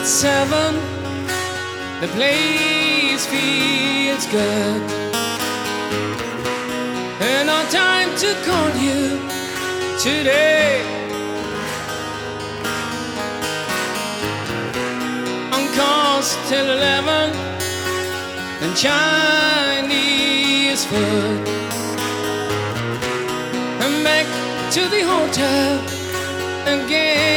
At seven, the place feels good. And no time to call you today. On course till eleven, and Chinese food. And back to the hotel again.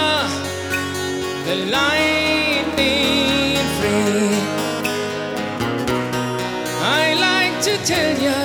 Your the ain't free. I like to tell you,